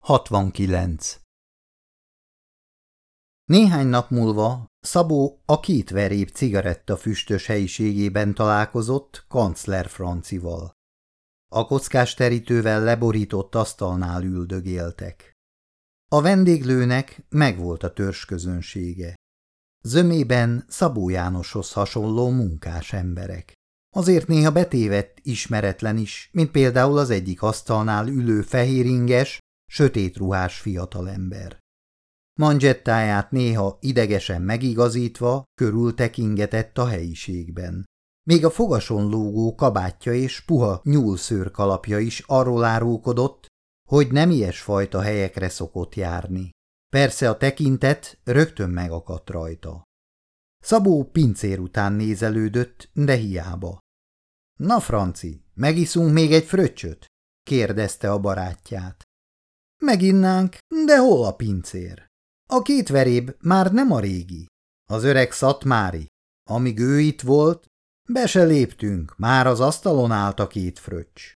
69 Néhány nap múlva Szabó a két verép cigaretta füstös helyiségében találkozott kancler Francival. A kockás terítővel leborított asztalnál üldögéltek. A vendéglőnek megvolt a közönsége. Zömében Szabó Jánoshoz hasonló munkás emberek. Azért néha betévett ismeretlen is, mint például az egyik asztalnál ülő fehéringes, sötét ruhás fiatalember. Manzsettáját néha idegesen megigazítva körültekingetett a helyiségben. Még a fogason lógó kabátja és puha nyúlszőr kalapja is arról árulkodott, hogy nem ilyesfajta helyekre szokott járni. Persze a tekintet rögtön megakadt rajta. Szabó pincér után nézelődött, de hiába. – Na, Franci, megiszunk még egy fröccsöt? – kérdezte a barátját. – Meginnánk, de hol a pincér? A két veréb már nem a régi. Az öreg Szatmári. Amíg ő itt volt, be se léptünk, már az asztalon állt a két fröccs.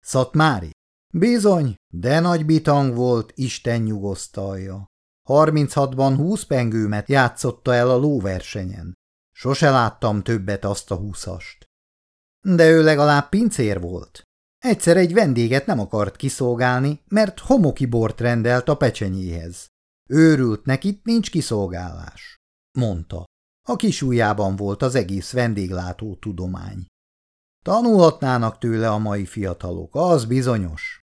Szatmári? Bizony, de nagy bitang volt, Isten nyugosztalja. Harminchatban húsz pengőmet játszotta el a lóversenyen. Sose láttam többet azt a húszast. De ő legalább pincér volt. Egyszer egy vendéget nem akart kiszolgálni, mert homoki bort rendelt a pecsenyéhez. Őrült nekit nincs kiszolgálás, mondta. A kis ujjában volt az egész vendéglátó tudomány. Tanulhatnának tőle a mai fiatalok, az bizonyos.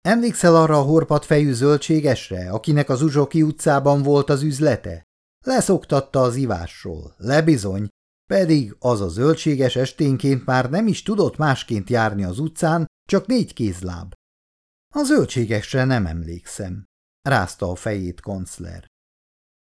Emlékszel arra a horpat fejű zöldségesre, akinek az Uzsoki utcában volt az üzlete? Leszoktatta az ivásról, lebizony, pedig az a zöldséges esténként már nem is tudott másként járni az utcán, csak négy kézláb. A zöldségesre nem emlékszem, rázta a fejét koncler.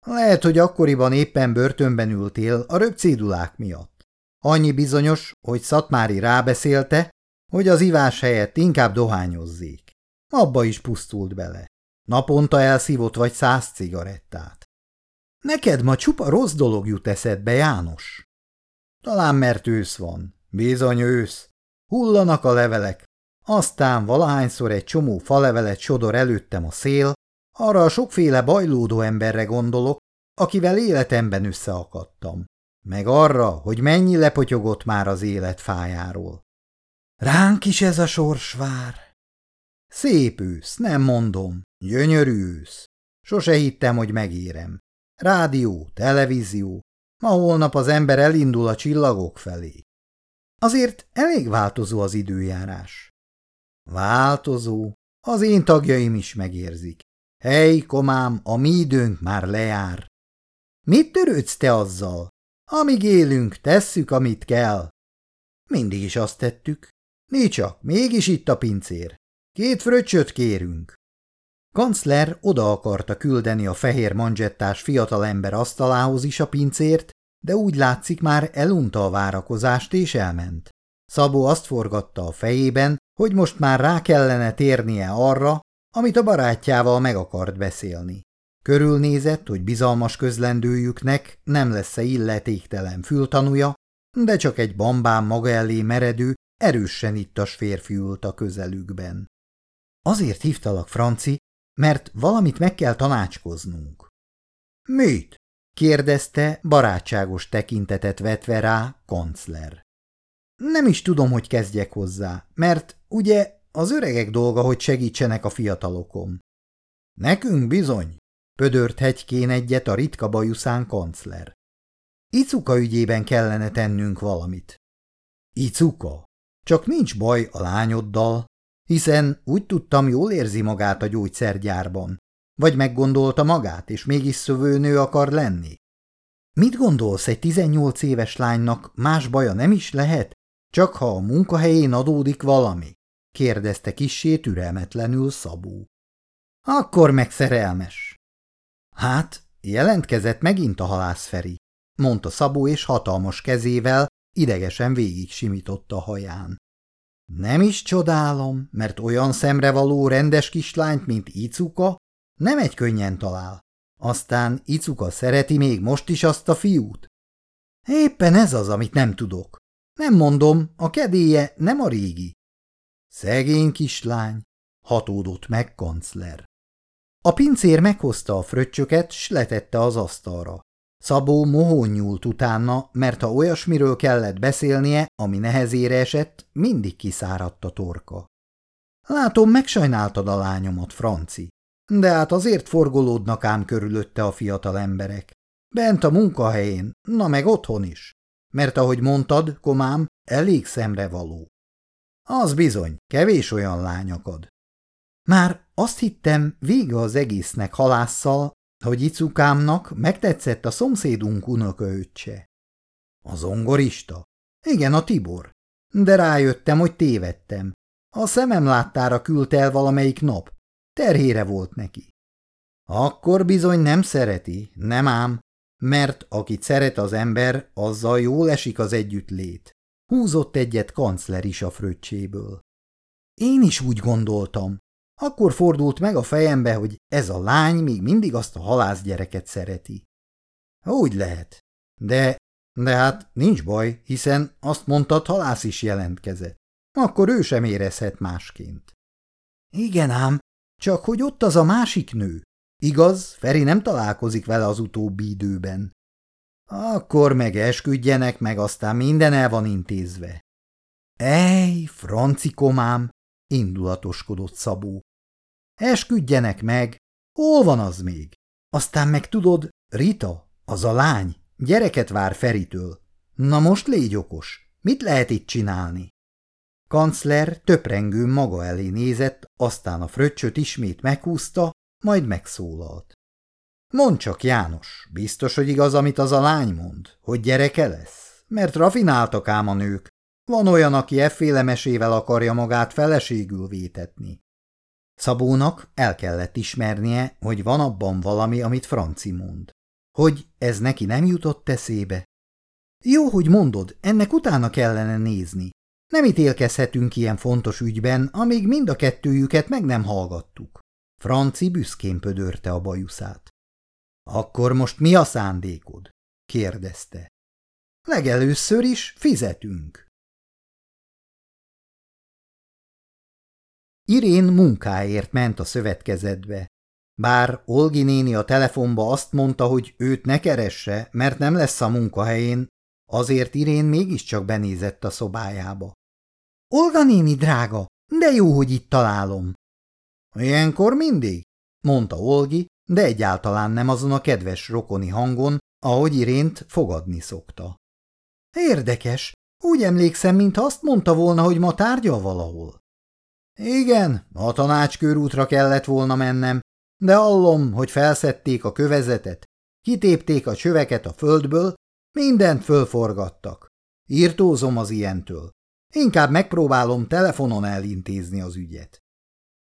Lehet, hogy akkoriban éppen börtönben ültél a röpcédulák miatt. Annyi bizonyos, hogy Szatmári rábeszélte, hogy az ivás helyett inkább dohányozzék. Abba is pusztult bele. Naponta elszívott vagy száz cigarettát. Neked ma csupa rossz dolog jut eszedbe, János. Talán mert ősz van. Bizony ősz. Hullanak a levelek. Aztán valahányszor egy csomó falevelet sodor előttem a szél, arra a sokféle bajlódó emberre gondolok, akivel életemben összeakadtam. Meg arra, hogy mennyi lepotyogott már az élet fájáról. Ránk is ez a sors vár. Szép ősz, nem mondom. Gyönyörű ősz. Sose hittem, hogy megérem. Rádió, televízió. Ma holnap az ember elindul a csillagok felé. Azért elég változó az időjárás. Változó. Az én tagjaim is megérzik. Hely, komám, a mi időnk már lejár. Mit törődsz te azzal? Amíg élünk, tesszük, amit kell. Mindig is azt tettük. Nicsak, mégis itt a pincér. Két fröccsöt kérünk. Kancler oda akarta küldeni a fehér manzsettás fiatalember asztalához is a pincért, de úgy látszik már elunta a várakozást és elment. Szabó azt forgatta a fejében, hogy most már rá kellene térnie arra, amit a barátjával meg akart beszélni. Körülnézett, hogy bizalmas közlendőjüknek nem lesz-e illetéktelen fültanúja, de csak egy bambám maga elé meredő, erősen ittas férfi ült a közelükben. Azért hívtalak, Franci, mert valamit meg kell tanácskoznunk. Mit? kérdezte, barátságos tekintetet vetve rá koncler. Nem is tudom, hogy kezdjek hozzá, mert ugye az öregek dolga, hogy segítsenek a fiatalokon. Nekünk bizony, pödört hegykén egyet a ritka bajuszán kancler. Icuka ügyében kellene tennünk valamit. Icuka? Csak nincs baj a lányoddal, hiszen úgy tudtam, jól érzi magát a gyógyszergyárban. Vagy meggondolta magát, és mégis szövőnő akar lenni? Mit gondolsz, egy 18 éves lánynak más baja nem is lehet, csak ha a munkahelyén adódik valami? kérdezte kissé türelmetlenül Szabó. Akkor meg szerelmes. Hát, jelentkezett megint a halászferi, mondta Szabó, és hatalmas kezével idegesen végig simította a haján. Nem is csodálom, mert olyan szemrevaló rendes kislányt, mint Icuka, nem egy könnyen talál. Aztán Icuka szereti még most is azt a fiút? Éppen ez az, amit nem tudok. Nem mondom, a kedélye nem a régi. Szegény kislány, hatódott meg kancler. A pincér meghozta a fröccsöket, s letette az asztalra. Szabó mohón nyúlt utána, mert ha olyasmiről kellett beszélnie, ami nehezére esett, mindig kiszáradt a torka. Látom, megsajnáltad a lányomat, Franci. De hát azért forgolódnak ám körülötte a fiatal emberek. Bent a munkahelyén, na meg otthon is. Mert ahogy mondtad, komám, elég szemre való. Az bizony, kevés olyan lány akad. Már azt hittem, vége az egésznek halásszal, hogy icukámnak megtetszett a szomszédunk unokaöccse. A zongorista? Igen, a Tibor. De rájöttem, hogy tévedtem. A szemem láttára küldte el valamelyik nap. Terhére volt neki. Akkor bizony nem szereti, nem ám, mert akit szeret az ember, azzal jól esik az együttlét. Húzott egyet kancler is a fröccséből. Én is úgy gondoltam. Akkor fordult meg a fejembe, hogy ez a lány még mindig azt a halászgyereket szereti. Úgy lehet. De, de hát nincs baj, hiszen azt mondtad, halász is jelentkezett. Akkor ő sem érezhet másként. Igen ám, csak hogy ott az a másik nő. Igaz, Feri nem találkozik vele az utóbbi időben. Akkor meg esküdjenek, meg aztán minden el van intézve. Ej, francikomám, indulatoskodott Szabó. Esküdjenek meg, hol van az még? Aztán meg tudod, Rita, az a lány, gyereket vár Feritől. Na most légy okos, mit lehet itt csinálni? Kancler töprengőn maga elé nézett, aztán a fröccsöt ismét meghúzta, majd megszólalt. Mondd csak, János, biztos, hogy igaz, amit az a lány mond, hogy gyereke lesz? Mert rafináltak ám a nők. Van olyan, aki efféle mesével akarja magát feleségül vétetni. Szabónak el kellett ismernie, hogy van abban valami, amit Franci mond. Hogy ez neki nem jutott eszébe? Jó, hogy mondod, ennek utána kellene nézni. Nem ítélkezhetünk ilyen fontos ügyben, amíg mind a kettőjüket meg nem hallgattuk. Franci büszkén pödörte a bajuszát. Akkor most mi a szándékod? kérdezte. Legelőször is fizetünk. Irén munkáért ment a szövetkezetbe. Bár Olgi néni a telefonba azt mondta, hogy őt ne keresse, mert nem lesz a munkahelyén, azért Irén mégiscsak benézett a szobájába. – Olga néni, drága, de jó, hogy itt találom. – Ilyenkor mindig? – mondta Olgi, de egyáltalán nem azon a kedves rokoni hangon, ahogy Irént fogadni szokta. – Érdekes, úgy emlékszem, mintha azt mondta volna, hogy ma tárgyal valahol. Igen, a tanácskörútra kellett volna mennem, de hallom, hogy felszették a kövezetet, kitépték a csöveket a földből, mindent fölforgattak. Írtózom az ilyentől. Inkább megpróbálom telefonon elintézni az ügyet.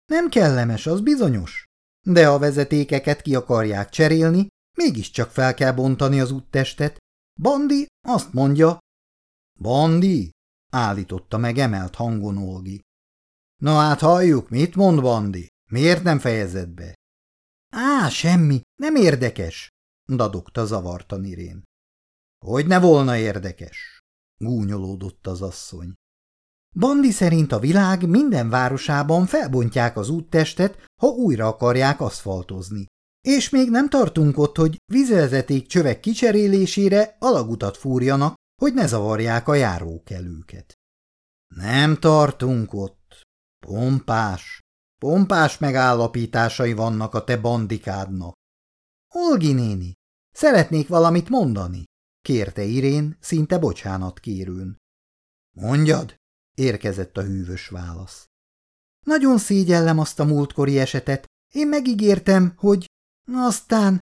Nem kellemes, az bizonyos. De ha vezetékeket ki akarják cserélni, mégiscsak fel kell bontani az úttestet. Bandi azt mondja. Bandi? állította meg emelt hangon Olgi. Na hát halljuk, mit mond Bandi? Miért nem fejezed be? Á, semmi, nem érdekes, dadogta zavartan Irén. Hogy ne volna érdekes? gúnyolódott az asszony. Bandi szerint a világ minden városában felbontják az úttestet, ha újra akarják aszfaltozni. És még nem tartunk ott, hogy vízvezeték csövek kicserélésére alagutat fúrjanak, hogy ne zavarják a járókelőket. Nem tartunk ott, Pompás, pompás megállapításai vannak a te bandikádnak. Olgi néni, szeretnék valamit mondani, kérte Irén szinte bocsánat kérőn. Mondjad, érkezett a hűvös válasz. Nagyon szégyellem azt a múltkori esetet, én megígértem, hogy aztán...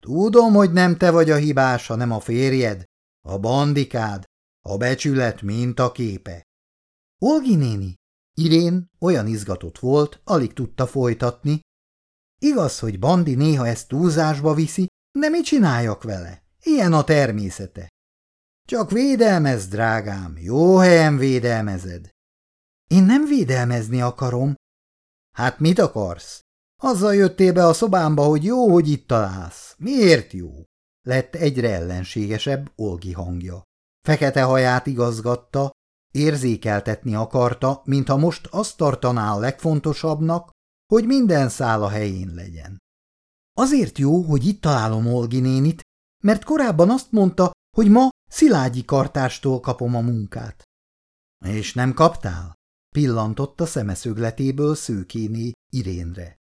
Tudom, hogy nem te vagy a hibás, hanem a férjed, a bandikád, a becsület mintaképe. Olgi néni, Irén olyan izgatott volt, alig tudta folytatni. Igaz, hogy Bandi néha ezt túlzásba viszi, de mit csináljak vele? Ilyen a természete. Csak védelmez, drágám, jó helyen védelmezed. Én nem védelmezni akarom. Hát mit akarsz? Azzal jöttél be a szobámba, hogy jó, hogy itt találsz. Miért jó? Lett egyre ellenségesebb Olgi hangja. Fekete haját igazgatta, Érzékeltetni akarta, mintha most azt tartaná a legfontosabbnak, hogy minden szál a helyén legyen. Azért jó, hogy itt találom Olgi nénit, mert korábban azt mondta, hogy ma Szilágyi kartástól kapom a munkát. És nem kaptál? Pillantott a szemeszögletéből szőkéné Irénre.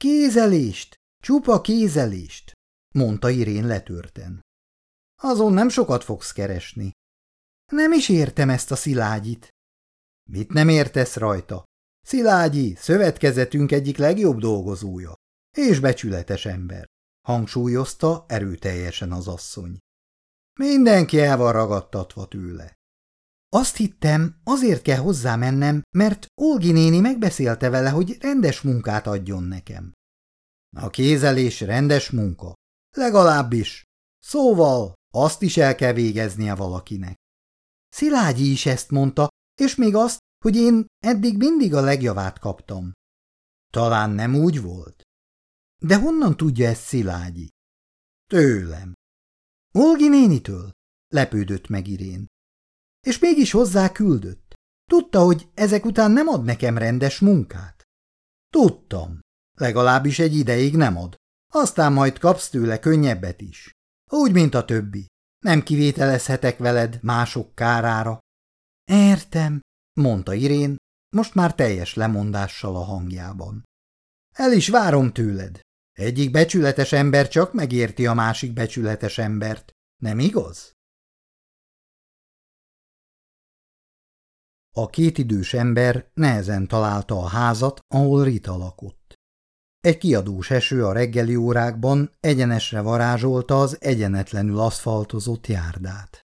Kézelést! Csupa kézelést! mondta Irén letörten. Azon nem sokat fogsz keresni. Nem is értem ezt a Szilágyit. Mit nem értesz rajta? Szilágyi, szövetkezetünk egyik legjobb dolgozója, és becsületes ember, hangsúlyozta erőteljesen az asszony. Mindenki el van ragadtatva tőle. Azt hittem, azért kell hozzá mennem, mert Olgi néni megbeszélte vele, hogy rendes munkát adjon nekem. A kézelés rendes munka. Legalábbis. Szóval azt is el kell végeznie valakinek. Szilágyi is ezt mondta, és még azt, hogy én eddig mindig a legjavát kaptam. Talán nem úgy volt? De honnan tudja ezt Szilágyi? Tőlem. Olgi nénitől? Lepődött meg Irén. És mégis hozzá küldött. Tudta, hogy ezek után nem ad nekem rendes munkát? Tudtam. Legalábbis egy ideig nem ad. Aztán majd kapsz tőle könnyebbet is. Úgy, mint a többi. Nem kivételezhetek veled mások kárára. Értem, mondta Irén, most már teljes lemondással a hangjában. El is várom tőled. Egyik becsületes ember csak megérti a másik becsületes embert, nem igaz? A két idős ember nehezen találta a házat, ahol Rita lakott. Egy kiadós eső a reggeli órákban egyenesre varázsolta az egyenetlenül aszfaltozott járdát.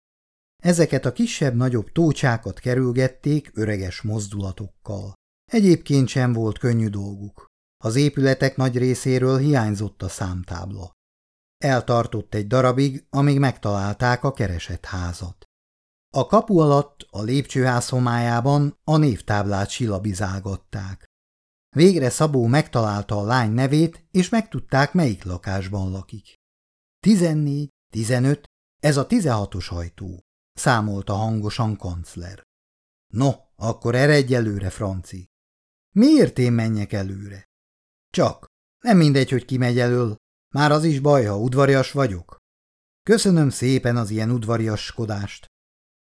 Ezeket a kisebb-nagyobb tócsákat kerülgették öreges mozdulatokkal. Egyébként sem volt könnyű dolguk. Az épületek nagy részéről hiányzott a számtábla. Eltartott egy darabig, amíg megtalálták a keresett házat. A kapu alatt, a lépcsőház homályában a névtáblát silabizálgatták. Végre Szabó megtalálta a lány nevét, és megtudták, melyik lakásban lakik. Tizennégy, tizenöt, ez a tizenhatos ajtó, számolta hangosan kancler. No, akkor eredj előre, Franci. Miért én menjek előre? Csak, nem mindegy, hogy ki megy elől, már az is baj, ha udvarias vagyok. Köszönöm szépen az ilyen udvariaskodást.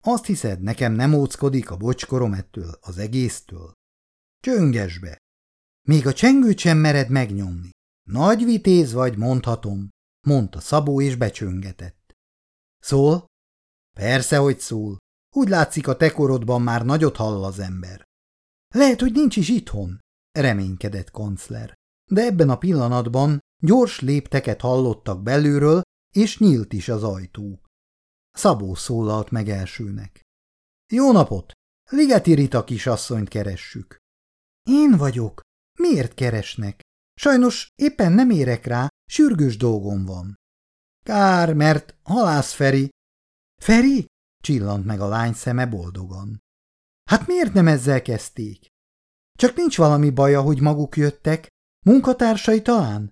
Azt hiszed, nekem nem óckodik a bocskorom ettől, az egésztől? Csönges be! Még a csengőt sem mered megnyomni. Nagy vitéz vagy, mondhatom, mondta Szabó és becsöngetett. Szól? Persze, hogy szól. Úgy látszik, a tekorodban már nagyot hall az ember. Lehet, hogy nincs is itthon, reménykedett kancler. De ebben a pillanatban gyors lépteket hallottak belülről, és nyílt is az ajtó. Szabó szólalt meg elsőnek. Jó napot! Ligeti Rita kisasszonyt keressük. Én vagyok, Miért keresnek? Sajnos éppen nem érek rá, sürgős dolgom van. Kár, mert halász Feri. Feri? Csillant meg a lány szeme boldogan. Hát miért nem ezzel kezdték? Csak nincs valami baja, hogy maguk jöttek? Munkatársai talán?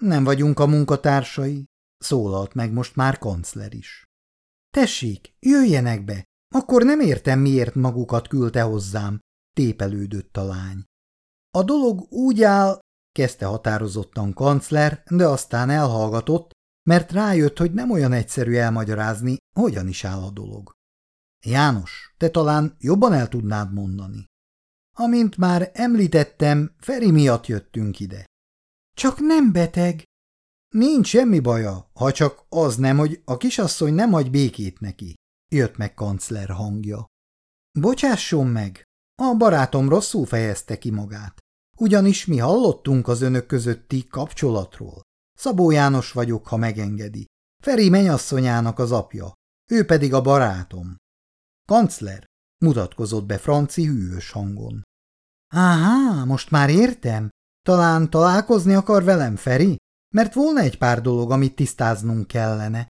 Nem vagyunk a munkatársai, szólalt meg most már kancler is. Tessék, jöjjenek be, akkor nem értem, miért magukat küldte hozzám, tépelődött a lány. A dolog úgy áll, kezdte határozottan kancler, de aztán elhallgatott, mert rájött, hogy nem olyan egyszerű elmagyarázni, hogyan is áll a dolog. János, te talán jobban el tudnád mondani. Amint már említettem, Feri miatt jöttünk ide. Csak nem beteg. Nincs semmi baja, ha csak az nem, hogy a kisasszony nem hagy békét neki, jött meg kancler hangja. Bocsásson meg, a barátom rosszul fejezte ki magát. Ugyanis mi hallottunk az önök közötti kapcsolatról. Szabó János vagyok, ha megengedi. Feri menyasszonyának az apja, ő pedig a barátom. Kancler, mutatkozott be Franci hűvös hangon. Áhá, most már értem. Talán találkozni akar velem, Feri? Mert volna egy pár dolog, amit tisztáznunk kellene.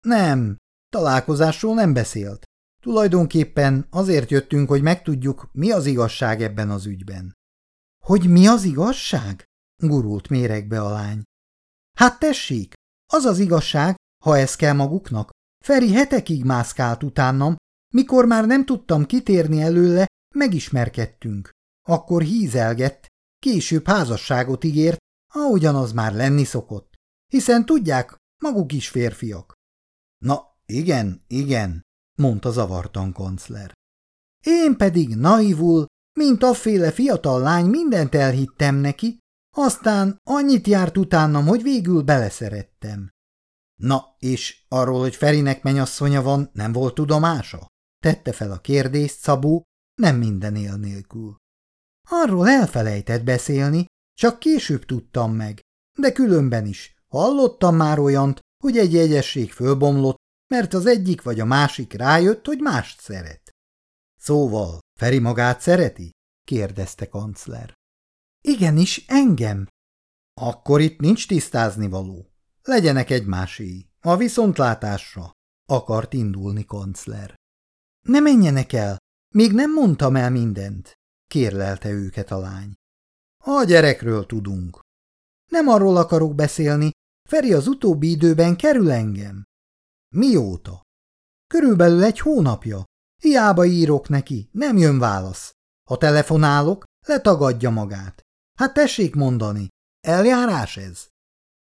Nem, találkozásról nem beszélt. Tulajdonképpen azért jöttünk, hogy megtudjuk, mi az igazság ebben az ügyben. Hogy mi az igazság? gurult méregbe a lány. Hát tessék, az az igazság, ha ez kell maguknak. Feri hetekig mászkált utánam, mikor már nem tudtam kitérni előle, megismerkedtünk. Akkor hízelgett, később házasságot ígért, ahogyan az már lenni szokott, hiszen tudják, maguk is férfiak. Na, igen, igen, mondta zavartan kancler. Én pedig naivul, mint afféle fiatal lány mindent elhittem neki, aztán annyit járt utánam, hogy végül beleszerettem. Na, és arról, hogy Ferinek menyasszonya van, nem volt tudomása? Tette fel a kérdést Szabó, nem minden él nélkül. Arról elfelejtett beszélni, csak később tudtam meg, de különben is. Hallottam már olyant, hogy egy jegyesség fölbomlott, mert az egyik vagy a másik rájött, hogy mást szeret. Szóval, Feri magát szereti? kérdezte kancler. Igenis, engem. Akkor itt nincs tisztázni való. Legyenek egymásé, a viszontlátásra, akart indulni kancler. Ne menjenek el, még nem mondtam el mindent, kérlelte őket a lány. A gyerekről tudunk. Nem arról akarok beszélni, Feri az utóbbi időben kerül engem. Mióta? Körülbelül egy hónapja. Hiába írok neki, nem jön válasz. Ha telefonálok, letagadja magát. Hát tessék mondani, eljárás ez?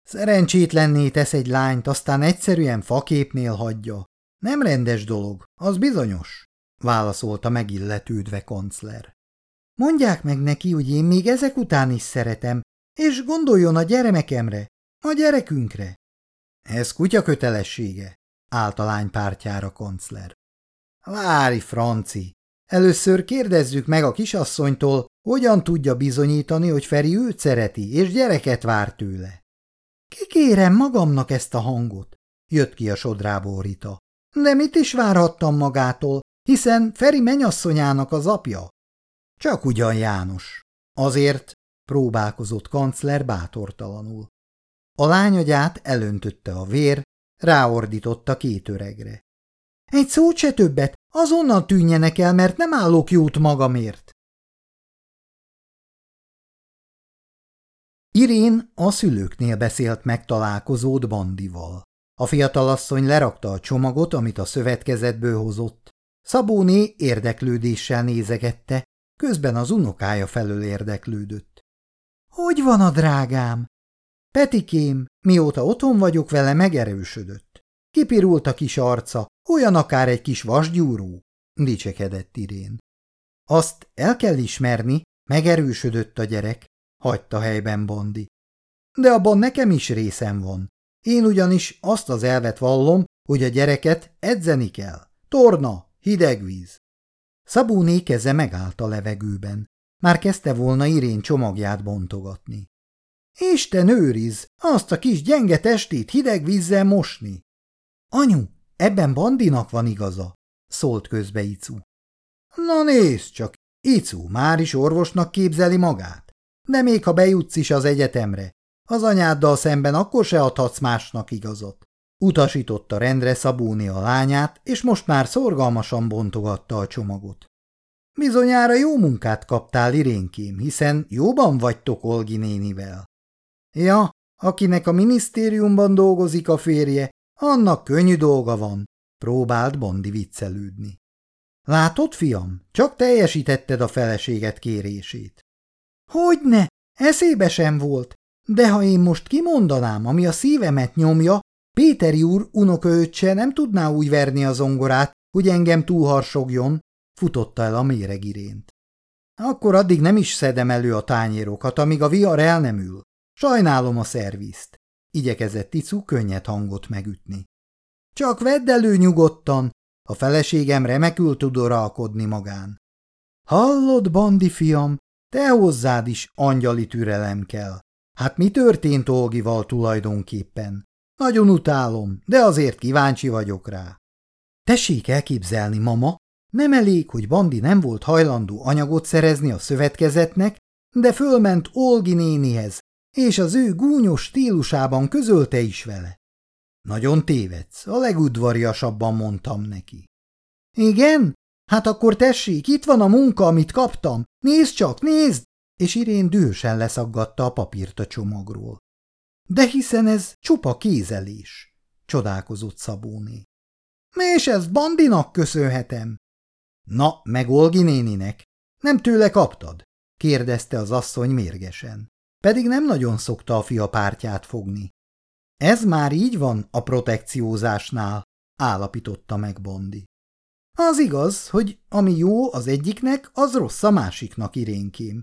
Szerencsétlenné tesz egy lányt, aztán egyszerűen faképnél hagyja. Nem rendes dolog, az bizonyos, válaszolta megilletődve kancler. Mondják meg neki, hogy én még ezek után is szeretem, és gondoljon a gyermekemre, a gyerekünkre. Ez kutya kötelessége, állt a lány pártjára kancler. Várj, Franci, először kérdezzük meg a kisasszonytól, hogyan tudja bizonyítani, hogy Feri őt szereti, és gyereket vár tőle. Kikérem magamnak ezt a hangot, jött ki a sodrából Rita. De mit is várhattam magától, hiszen Feri menyasszonyának az apja? Csak ugyan János. Azért próbálkozott kancler bátortalanul. A lányagyát elöntötte a vér, ráordította két öregre. Egy szót se többet, azonnal tűnjenek el, mert nem állok jót magamért. Irén a szülőknél beszélt megtalálkozód Bandival. A fiatalasszony lerakta a csomagot, amit a szövetkezetből hozott. Szabóné érdeklődéssel nézegette, közben az unokája felől érdeklődött. – Hogy van a drágám? Petikém, mióta otthon vagyok vele, megerősödött. Kipirult a kis arca, olyan akár egy kis vasgyúró, dicsekedett Irén. Azt el kell ismerni, megerősödött a gyerek, hagyta helyben Bondi. De abban nekem is részem van. Én ugyanis azt az elvet vallom, hogy a gyereket edzeni kell. Torna, hideg víz. Szabóné keze megállt a levegőben. Már kezdte volna Irén csomagját bontogatni. Isten őriz, azt a kis gyenge testét hideg vízzel mosni. Anyu, ebben Bandinak van igaza, szólt közbe Icu. Na nézd csak, Icu már is orvosnak képzeli magát. De még ha bejutsz is az egyetemre, az anyáddal szemben akkor se adhatsz másnak igazat. Utasította rendre Szabóni a lányát, és most már szorgalmasan bontogatta a csomagot. Bizonyára jó munkát kaptál, Irénkém, hiszen jóban vagytok Olgi nénivel. Ja, akinek a minisztériumban dolgozik a férje, annak könnyű dolga van, próbált Bondi viccelődni. Látod, fiam, csak teljesítetted a feleséget kérését. Hogyne, eszébe sem volt, de ha én most kimondanám, ami a szívemet nyomja, Péteri úr unokaöccse nem tudná úgy verni a zongorát, hogy engem túlharsogjon, futotta el a méregirént. Akkor addig nem is szedem elő a tányérokat, amíg a vihar el nem ül. Sajnálom a szervizt. Igyekezett Ticu könnyed hangot megütni. Csak vedd elő nyugodtan, a feleségem remekül tud uralkodni magán. Hallod, bandi fiam, te hozzád is angyali türelem kell. Hát mi történt Olgival tulajdonképpen? Nagyon utálom, de azért kíváncsi vagyok rá. Tessék elképzelni, mama, nem elég, hogy Bandi nem volt hajlandó anyagot szerezni a szövetkezetnek, de fölment Olgi nénihez, és az ő gúnyos stílusában közölte is vele. Nagyon tévedsz, a legudvariasabban mondtam neki. Igen? Hát akkor tessék, itt van a munka, amit kaptam. Nézd csak, nézd! És Irén dühösen leszaggatta a papírt a csomagról. De hiszen ez csupa kézelés, csodálkozott Szabóné. És ezt Bandinak köszönhetem. Na, meg Olgi néninek. Nem tőle kaptad? kérdezte az asszony mérgesen. Pedig nem nagyon szokta a fia pártját fogni. Ez már így van a protekciózásnál, állapította meg Bondi. Az igaz, hogy ami jó az egyiknek, az rossz a másiknak irénkém.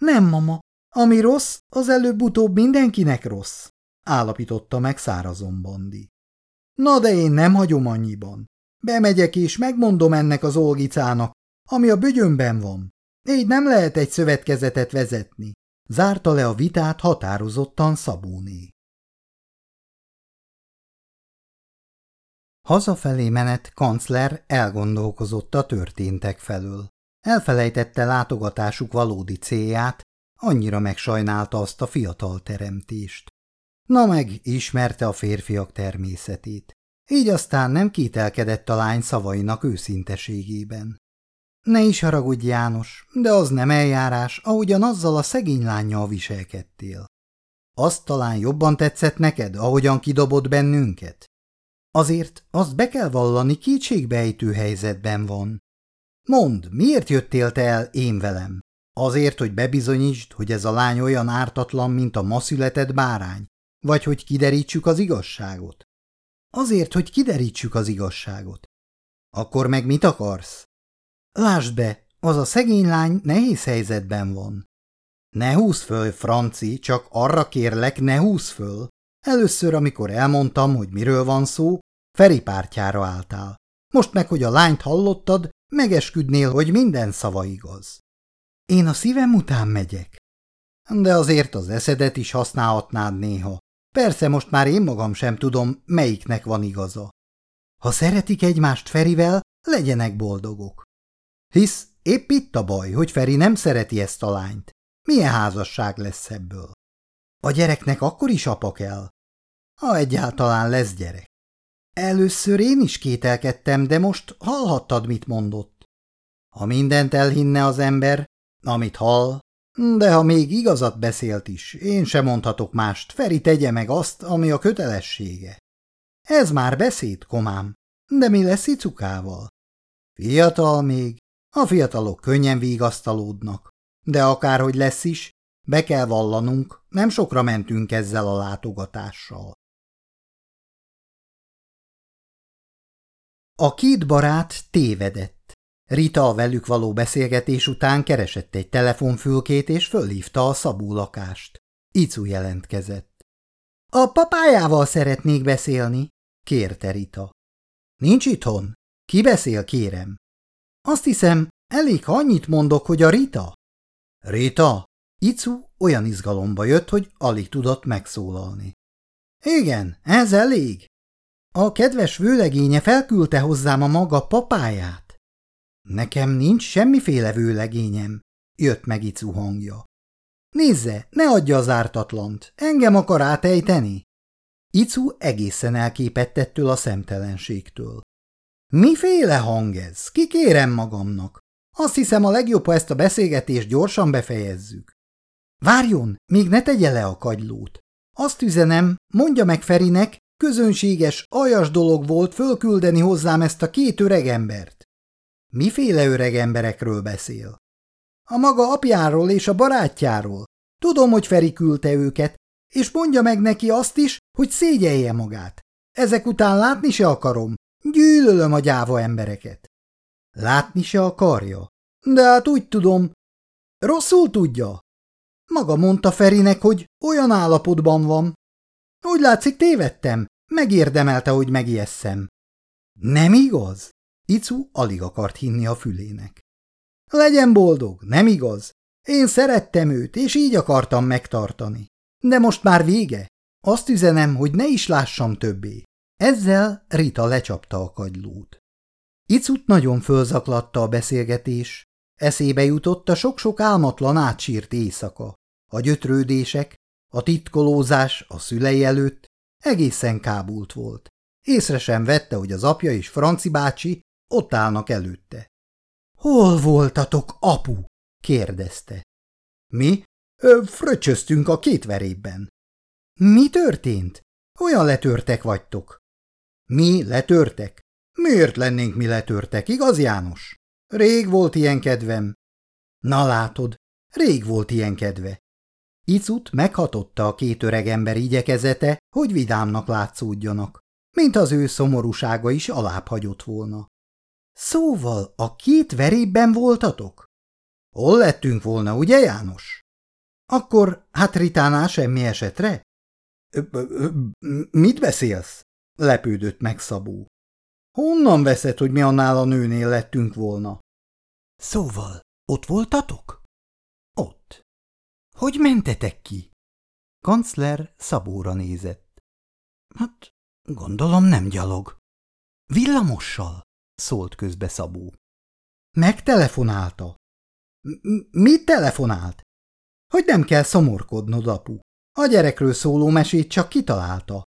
Nem, mama, ami rossz, az előbb-utóbb mindenkinek rossz, állapította meg szárazon Bondi. Na de én nem hagyom annyiban. Bemegyek és megmondom ennek az Olgicának, ami a bügyömben van. Így nem lehet egy szövetkezetet vezetni. Zárta le a vitát határozottan Szabóné. Hazafelé menet kancler elgondolkozott a történtek felől. Elfelejtette látogatásuk valódi célját, annyira megsajnálta azt a fiatal teremtést. Na meg ismerte a férfiak természetét. Így aztán nem kételkedett a lány szavainak őszinteségében. Ne is haragudj, János, de az nem eljárás, ahogyan azzal a szegény lányjal viselkedtél. Azt talán jobban tetszett neked, ahogyan kidobott bennünket? Azért azt be kell vallani, kétségbejtő helyzetben van. Mondd, miért jöttél te el én velem? Azért, hogy bebizonyítsd, hogy ez a lány olyan ártatlan, mint a ma született bárány? Vagy hogy kiderítsük az igazságot? Azért, hogy kiderítsük az igazságot. Akkor meg mit akarsz? Lásd be, az a szegény lány nehéz helyzetben van. Ne húz föl, Franci, csak arra kérlek, ne húz föl. Először, amikor elmondtam, hogy miről van szó, Feri pártjára álltál. Most meg, hogy a lányt hallottad, megesküdnél, hogy minden szava igaz. Én a szívem után megyek. De azért az eszedet is használhatnád néha. Persze most már én magam sem tudom, melyiknek van igaza. Ha szeretik egymást Ferivel, legyenek boldogok. Hisz épp itt a baj, hogy Feri nem szereti ezt a lányt. Milyen házasság lesz ebből? A gyereknek akkor is apa kell. Ha egyáltalán lesz gyerek. Először én is kételkedtem, de most hallhattad, mit mondott. Ha mindent elhinne az ember, amit hall, de ha még igazat beszélt is, én sem mondhatok mást, Feri tegye meg azt, ami a kötelessége. Ez már beszéd, komám, de mi lesz icukával? Fiatal még, a fiatalok könnyen vigasztalódnak, de akárhogy lesz is, be kell vallanunk, nem sokra mentünk ezzel a látogatással. A két barát tévedett. Rita a velük való beszélgetés után keresett egy telefonfülkét és fölhívta a Szabó lakást. Icu jelentkezett. – A papájával szeretnék beszélni – kérte Rita. – Nincs itthon? Ki beszél, kérem? – Azt hiszem, elég, ha annyit mondok, hogy a Rita. – Rita? Icu olyan izgalomba jött, hogy alig tudott megszólalni. – Igen, ez elég. A kedves vőlegénye felküldte hozzám a maga papáját. Nekem nincs semmiféle vőlegényem, jött meg Icu hangja. Nézze, ne adja az ártatlant, engem akar átejteni. Icu egészen elképettettől a szemtelenségtől. Miféle hang ez? Kikérem magamnak. Azt hiszem a legjobb, ha ezt a beszélgetést gyorsan befejezzük. Várjon, még ne tegye le a kagylót. Azt üzenem, mondja meg Ferinek, Közönséges, aljas dolog volt fölküldeni hozzám ezt a két öregembert. Miféle öregemberekről beszél? A maga apjáról és a barátjáról. Tudom, hogy Feri küldte őket, és mondja meg neki azt is, hogy szégyelje magát. Ezek után látni se akarom. Gyűlölöm a gyáva embereket. Látni se akarja? De hát úgy tudom. Rosszul tudja. Maga mondta Ferinek, hogy olyan állapotban van, úgy látszik, tévedtem. Megérdemelte, hogy megijesszem. Nem igaz? Icu alig akart hinni a fülének. Legyen boldog, nem igaz? Én szerettem őt, és így akartam megtartani. De most már vége. Azt üzenem, hogy ne is lássam többé. Ezzel Rita lecsapta a kagylót. Icut nagyon fölzaklatta a beszélgetés. Eszébe jutott a sok-sok álmatlan átsírt éjszaka. A gyötrődések, a titkolózás a szülei előtt egészen kábult volt. Észre sem vette, hogy az apja és Franci bácsi ott állnak előtte. – Hol voltatok, apu? – kérdezte. – Mi? Fröccsöztünk a két verében. – Mi történt? Olyan letörtek vagytok. – Mi letörtek? Miért lennénk mi letörtek, igaz János? Rég volt ilyen kedvem. Na látod, Rég volt ilyen kedve. Icut meghatotta a két öreg ember igyekezete, hogy vidámnak látszódjanak, mint az ő szomorúsága is alább hagyott volna. Szóval a két verében voltatok? Hol lettünk volna, ugye János? Akkor hát Ritánál semmi esetre? Mit beszélsz? Lepődött meg Szabó. Honnan veszed, hogy mi annál a nőnél lettünk volna? Szóval, ott voltatok? Ott. Hogy mentetek ki? Kancler Szabóra nézett. Hát, gondolom nem gyalog. Villamossal, szólt közbe Szabó. Megtelefonálta. Mit telefonált? Hogy nem kell szomorkodnod, apu. A gyerekről szóló mesét csak kitalálta.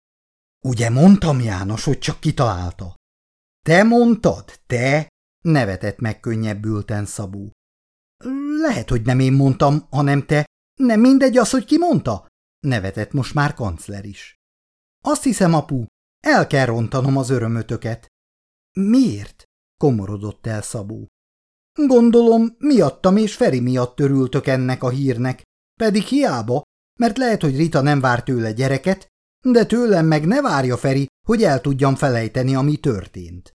Ugye mondtam, János, hogy csak kitalálta? Te mondtad, te? Nevetett meg könnyebbülten Szabó. Lehet, hogy nem én mondtam, hanem te. Nem mindegy az, hogy ki mondta? Nevetett most már kancler is. Azt hiszem, apu, el kell rontanom az örömötöket. Miért? komorodott el Szabó. Gondolom, miattam és Feri miatt törültök ennek a hírnek, pedig hiába, mert lehet, hogy Rita nem vár tőle gyereket, de tőlem meg ne várja Feri, hogy el tudjam felejteni, ami történt.